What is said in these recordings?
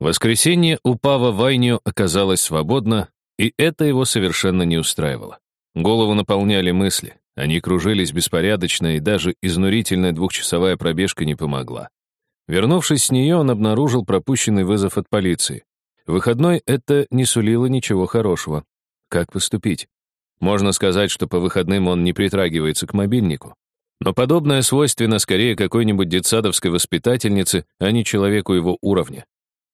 воскресенье у Пава Вайнио оказалось свободно, и это его совершенно не устраивало. Голову наполняли мысли, они кружились беспорядочно, и даже изнурительная двухчасовая пробежка не помогла. Вернувшись с нее, он обнаружил пропущенный вызов от полиции. Выходной это не сулило ничего хорошего. Как поступить? Можно сказать, что по выходным он не притрагивается к мобильнику. Но подобное свойственно скорее какой-нибудь детсадовской воспитательнице, а не человеку его уровня.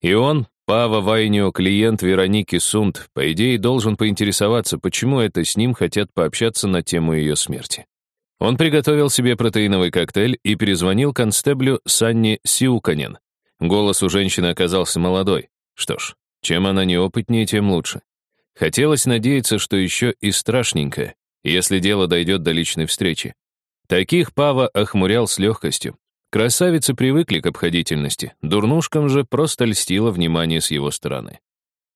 И он, Пава Вайнио, клиент Вероники Сунд, по идее, должен поинтересоваться, почему это с ним хотят пообщаться на тему ее смерти. Он приготовил себе протеиновый коктейль и перезвонил констеблю Санни Сиуканен. Голос у женщины оказался молодой. Что ж, чем она неопытнее, тем лучше. Хотелось надеяться, что еще и страшненькое, если дело дойдет до личной встречи. Таких Пава охмурял с легкостью. Красавицы привыкли к обходительности, дурнушкам же просто льстило внимание с его стороны.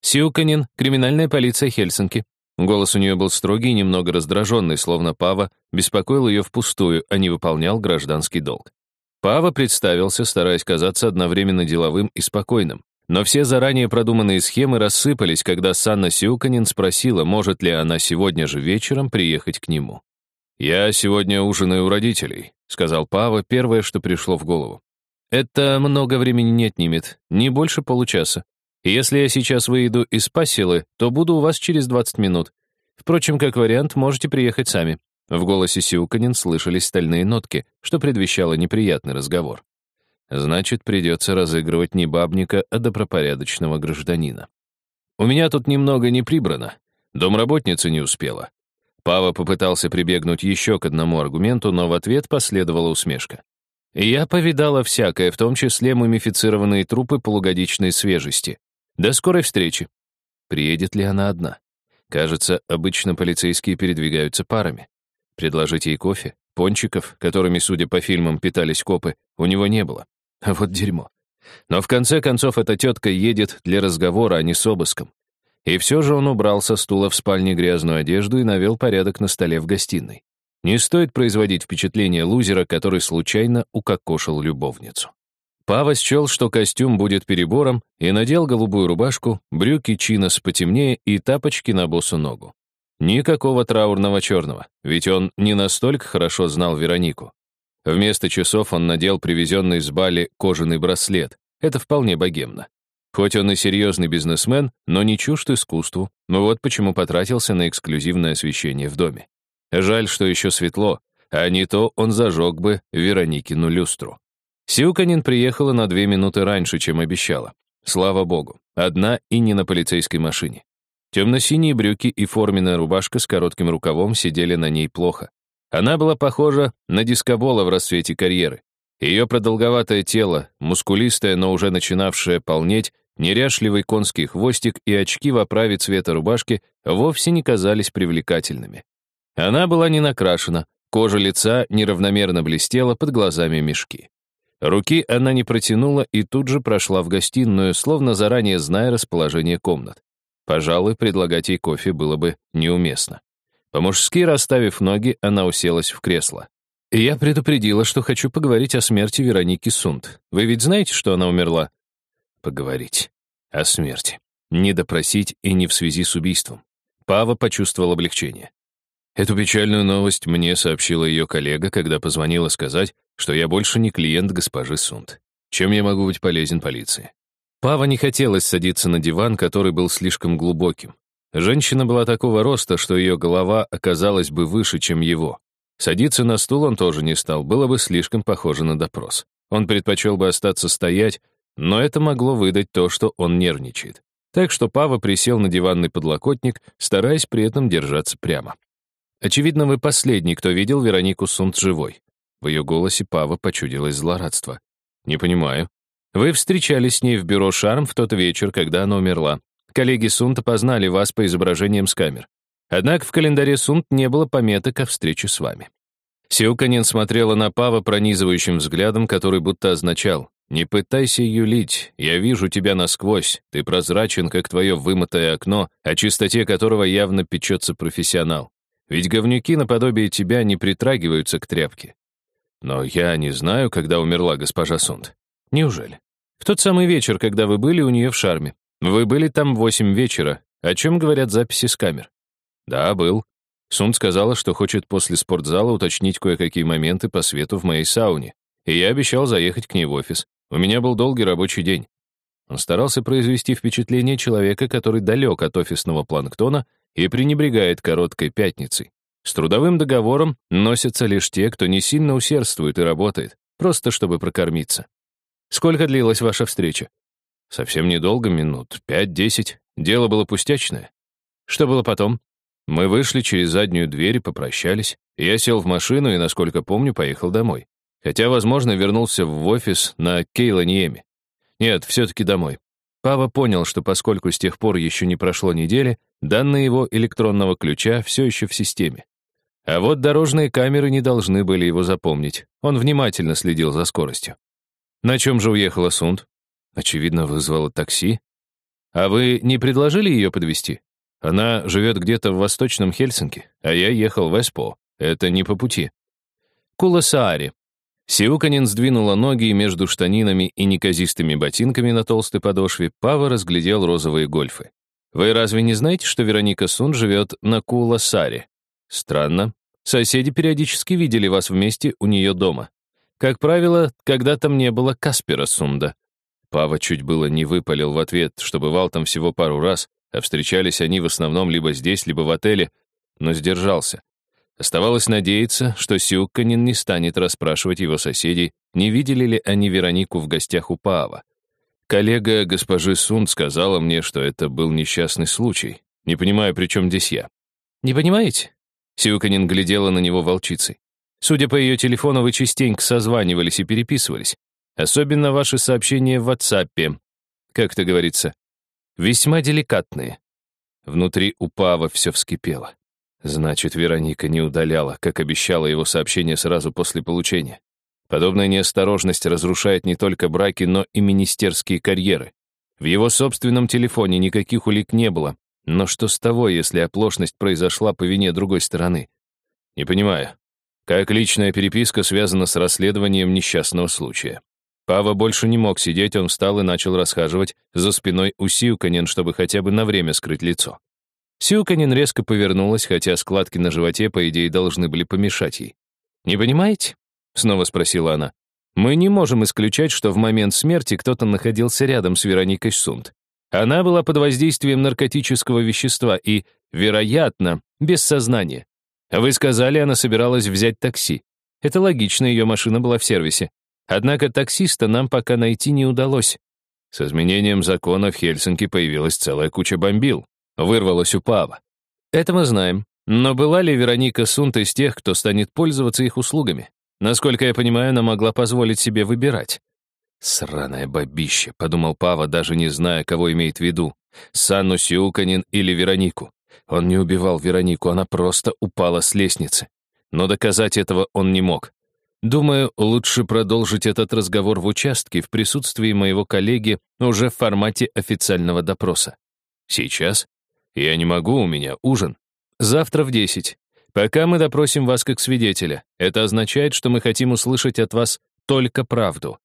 «Сиуканин, криминальная полиция Хельсинки». Голос у нее был строгий и немного раздраженный, словно Пава беспокоил ее впустую, а не выполнял гражданский долг. Пава представился, стараясь казаться одновременно деловым и спокойным. Но все заранее продуманные схемы рассыпались, когда Санна Сиуканин спросила, может ли она сегодня же вечером приехать к нему. «Я сегодня ужинаю у родителей», — сказал Пава, первое, что пришло в голову. «Это много времени не отнимет, не больше получаса. Если я сейчас выйду из Пассилы, то буду у вас через 20 минут. Впрочем, как вариант, можете приехать сами». В голосе Сиуканин слышались стальные нотки, что предвещало неприятный разговор. Значит, придется разыгрывать не бабника, а добропорядочного гражданина. У меня тут немного не прибрано. Домработница не успела. Пава попытался прибегнуть еще к одному аргументу, но в ответ последовала усмешка. «Я повидала всякое, в том числе мумифицированные трупы полугодичной свежести. До скорой встречи». Приедет ли она одна? Кажется, обычно полицейские передвигаются парами. Предложить ей кофе, пончиков, которыми, судя по фильмам, питались копы, у него не было. А вот дерьмо. Но в конце концов эта тетка едет для разговора, а не с обыском. И все же он убрал со стула в спальне грязную одежду и навел порядок на столе в гостиной. Не стоит производить впечатление лузера, который случайно укокошил любовницу. Пава счел, что костюм будет перебором, и надел голубую рубашку, брюки чинос потемнее и тапочки на босу ногу. Никакого траурного черного, ведь он не настолько хорошо знал Веронику. Вместо часов он надел привезенный с Бали кожаный браслет. Это вполне богемно. Хоть он и серьезный бизнесмен, но не чужд искусству, но вот почему потратился на эксклюзивное освещение в доме. Жаль, что еще светло, а не то он зажег бы Вероникину люстру. Сиуканин приехала на две минуты раньше, чем обещала. Слава богу, одна и не на полицейской машине. Темно-синие брюки и форменная рубашка с коротким рукавом сидели на ней плохо. Она была похожа на дискобола в расцвете карьеры. Ее продолговатое тело, мускулистое, но уже начинавшее полнеть, неряшливый конский хвостик и очки в оправе цвета рубашки вовсе не казались привлекательными. Она была не накрашена, кожа лица неравномерно блестела, под глазами мешки. Руки она не протянула и тут же прошла в гостиную, словно заранее зная расположение комнат. Пожалуй, предлагать ей кофе было бы неуместно. По-мужски расставив ноги, она уселась в кресло. «Я предупредила, что хочу поговорить о смерти Вероники Сунд. Вы ведь знаете, что она умерла?» «Поговорить. О смерти. Не допросить и не в связи с убийством». Пава почувствовал облегчение. Эту печальную новость мне сообщила ее коллега, когда позвонила сказать, что я больше не клиент госпожи Сунд. Чем я могу быть полезен полиции? Пава не хотелось садиться на диван, который был слишком глубоким. Женщина была такого роста, что ее голова оказалась бы выше, чем его. Садиться на стул он тоже не стал, было бы слишком похоже на допрос. Он предпочел бы остаться стоять, но это могло выдать то, что он нервничает. Так что Пава присел на диванный подлокотник, стараясь при этом держаться прямо. Очевидно, вы последний, кто видел Веронику Сунт живой. В ее голосе Пава почудилось злорадство. Не понимаю. Вы встречались с ней в бюро «Шарм» в тот вечер, когда она умерла. Коллеги Сунта познали вас по изображениям с камер. Однако в календаре Сунт не было пометок о встрече с вами. Сиуканин смотрела на Пава пронизывающим взглядом, который будто означал «Не пытайся юлить, я вижу тебя насквозь, ты прозрачен, как твое вымытое окно, о чистоте которого явно печется профессионал. Ведь говнюки наподобие тебя не притрагиваются к тряпке. Но я не знаю, когда умерла госпожа Сунт. Неужели? В тот самый вечер, когда вы были у нее в шарме. Вы были там в восемь вечера. О чем говорят записи с камер? Да, был. Сун сказала, что хочет после спортзала уточнить кое-какие моменты по свету в моей сауне. И я обещал заехать к ней в офис. У меня был долгий рабочий день. Он старался произвести впечатление человека, который далек от офисного планктона и пренебрегает короткой пятницей. С трудовым договором носятся лишь те, кто не сильно усердствует и работает, просто чтобы прокормиться. Сколько длилась ваша встреча? Совсем недолго, минут пять-десять. Дело было пустячное. Что было потом? Мы вышли через заднюю дверь и попрощались. Я сел в машину и, насколько помню, поехал домой. Хотя, возможно, вернулся в офис на Кейланиеме. Нет, все-таки домой. Пава понял, что поскольку с тех пор еще не прошло недели, данные его электронного ключа все еще в системе. А вот дорожные камеры не должны были его запомнить. Он внимательно следил за скоростью. На чем же уехала Сунд? Очевидно, вызвала такси. А вы не предложили ее подвести? Она живет где-то в восточном Хельсинки, а я ехал в Эспо. Это не по пути. Куласаари. Сиуканин сдвинула ноги между штанинами и неказистыми ботинками на толстой подошве Пава разглядел розовые гольфы. «Вы разве не знаете, что Вероника Сун живет на Куласаре?» «Странно. Соседи периодически видели вас вместе у нее дома. Как правило, когда там не было Каспера Сунда». Пава чуть было не выпалил в ответ, что бывал там всего пару раз, а встречались они в основном либо здесь, либо в отеле, но сдержался. Оставалось надеяться, что Сюкканин не станет расспрашивать его соседей, не видели ли они Веронику в гостях у Паава. Коллега госпожи Сунд сказала мне, что это был несчастный случай. Не понимаю, при чем здесь я. «Не понимаете?» Сюканин глядела на него волчицей. «Судя по ее телефону, вы частенько созванивались и переписывались. Особенно ваши сообщения в WhatsApp. Как это говорится? Весьма деликатные». Внутри у Пава все вскипело. Значит, Вероника не удаляла, как обещала его сообщение сразу после получения. Подобная неосторожность разрушает не только браки, но и министерские карьеры. В его собственном телефоне никаких улик не было. Но что с того, если оплошность произошла по вине другой стороны? Не понимаю. Как личная переписка связана с расследованием несчастного случая? Пава больше не мог сидеть, он встал и начал расхаживать за спиной у Сиуканен, чтобы хотя бы на время скрыть лицо. Сюканин резко повернулась, хотя складки на животе, по идее, должны были помешать ей. «Не понимаете?» — снова спросила она. «Мы не можем исключать, что в момент смерти кто-то находился рядом с Вероникой Сунд. Она была под воздействием наркотического вещества и, вероятно, без сознания. Вы сказали, она собиралась взять такси. Это логично, ее машина была в сервисе. Однако таксиста нам пока найти не удалось. С изменением закона в Хельсинки появилась целая куча бомбил вырвалось у Пава. Это мы знаем. Но была ли Вероника Сунт из тех, кто станет пользоваться их услугами? Насколько я понимаю, она могла позволить себе выбирать. «Сраное бабище», — подумал Пава, даже не зная, кого имеет в виду. Санну Сиуканин или Веронику. Он не убивал Веронику, она просто упала с лестницы. Но доказать этого он не мог. Думаю, лучше продолжить этот разговор в участке в присутствии моего коллеги уже в формате официального допроса. Сейчас «Я не могу, у меня ужин. Завтра в десять. Пока мы допросим вас как свидетеля. Это означает, что мы хотим услышать от вас только правду».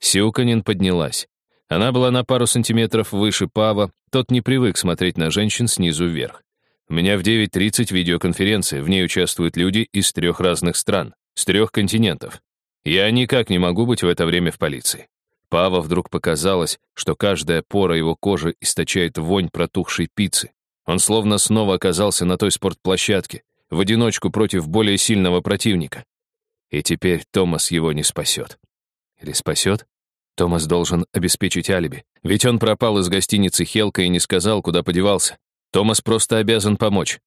Сиуканин поднялась. Она была на пару сантиметров выше Пава, тот не привык смотреть на женщин снизу вверх. У меня в 9.30 видеоконференция, в ней участвуют люди из трех разных стран, с трех континентов. Я никак не могу быть в это время в полиции. Пава вдруг показалось, что каждая пора его кожи источает вонь протухшей пиццы. Он словно снова оказался на той спортплощадке, в одиночку против более сильного противника. И теперь Томас его не спасет. Или спасет? Томас должен обеспечить алиби. Ведь он пропал из гостиницы Хелка и не сказал, куда подевался. Томас просто обязан помочь.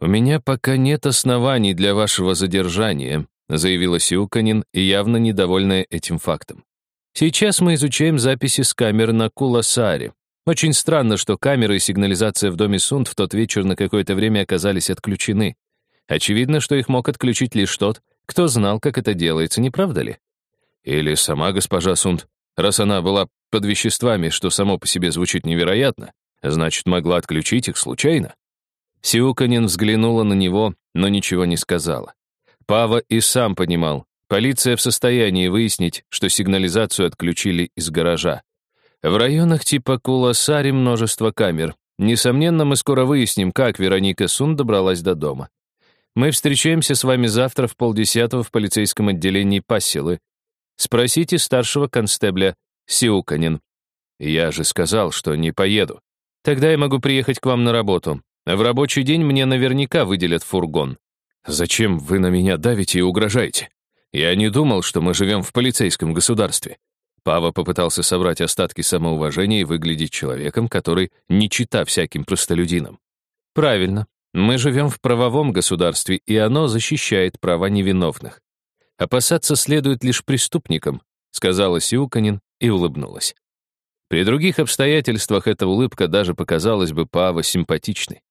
«У меня пока нет оснований для вашего задержания», заявила Сиуканин, явно недовольная этим фактом. «Сейчас мы изучаем записи с камер на Куласаре. Очень странно, что камеры и сигнализация в доме Сунд в тот вечер на какое-то время оказались отключены. Очевидно, что их мог отключить лишь тот, кто знал, как это делается, не правда ли? Или сама госпожа Сунд, раз она была под веществами, что само по себе звучит невероятно, значит, могла отключить их случайно? Сиуканин взглянула на него, но ничего не сказала. Пава и сам понимал, полиция в состоянии выяснить, что сигнализацию отключили из гаража. В районах типа Куласари множество камер. Несомненно, мы скоро выясним, как Вероника Сун добралась до дома. Мы встречаемся с вами завтра в полдесятого в полицейском отделении Пассилы. Спросите старшего констебля Сиуканин. Я же сказал, что не поеду. Тогда я могу приехать к вам на работу. В рабочий день мне наверняка выделят фургон. Зачем вы на меня давите и угрожаете? Я не думал, что мы живем в полицейском государстве. Пава попытался собрать остатки самоуважения и выглядеть человеком, который не чита всяким простолюдинам. Правильно. Мы живем в правовом государстве, и оно защищает права невиновных. Опасаться следует лишь преступникам, сказала Сиуканин и улыбнулась. При других обстоятельствах эта улыбка даже показалась бы Пава симпатичной.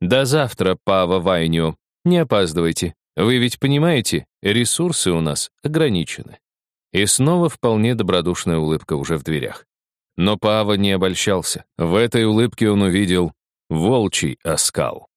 До завтра, Пава Вайнио. Не опаздывайте. Вы ведь понимаете, ресурсы у нас ограничены. И снова вполне добродушная улыбка уже в дверях. Но Пава не обольщался. В этой улыбке он увидел волчий оскал.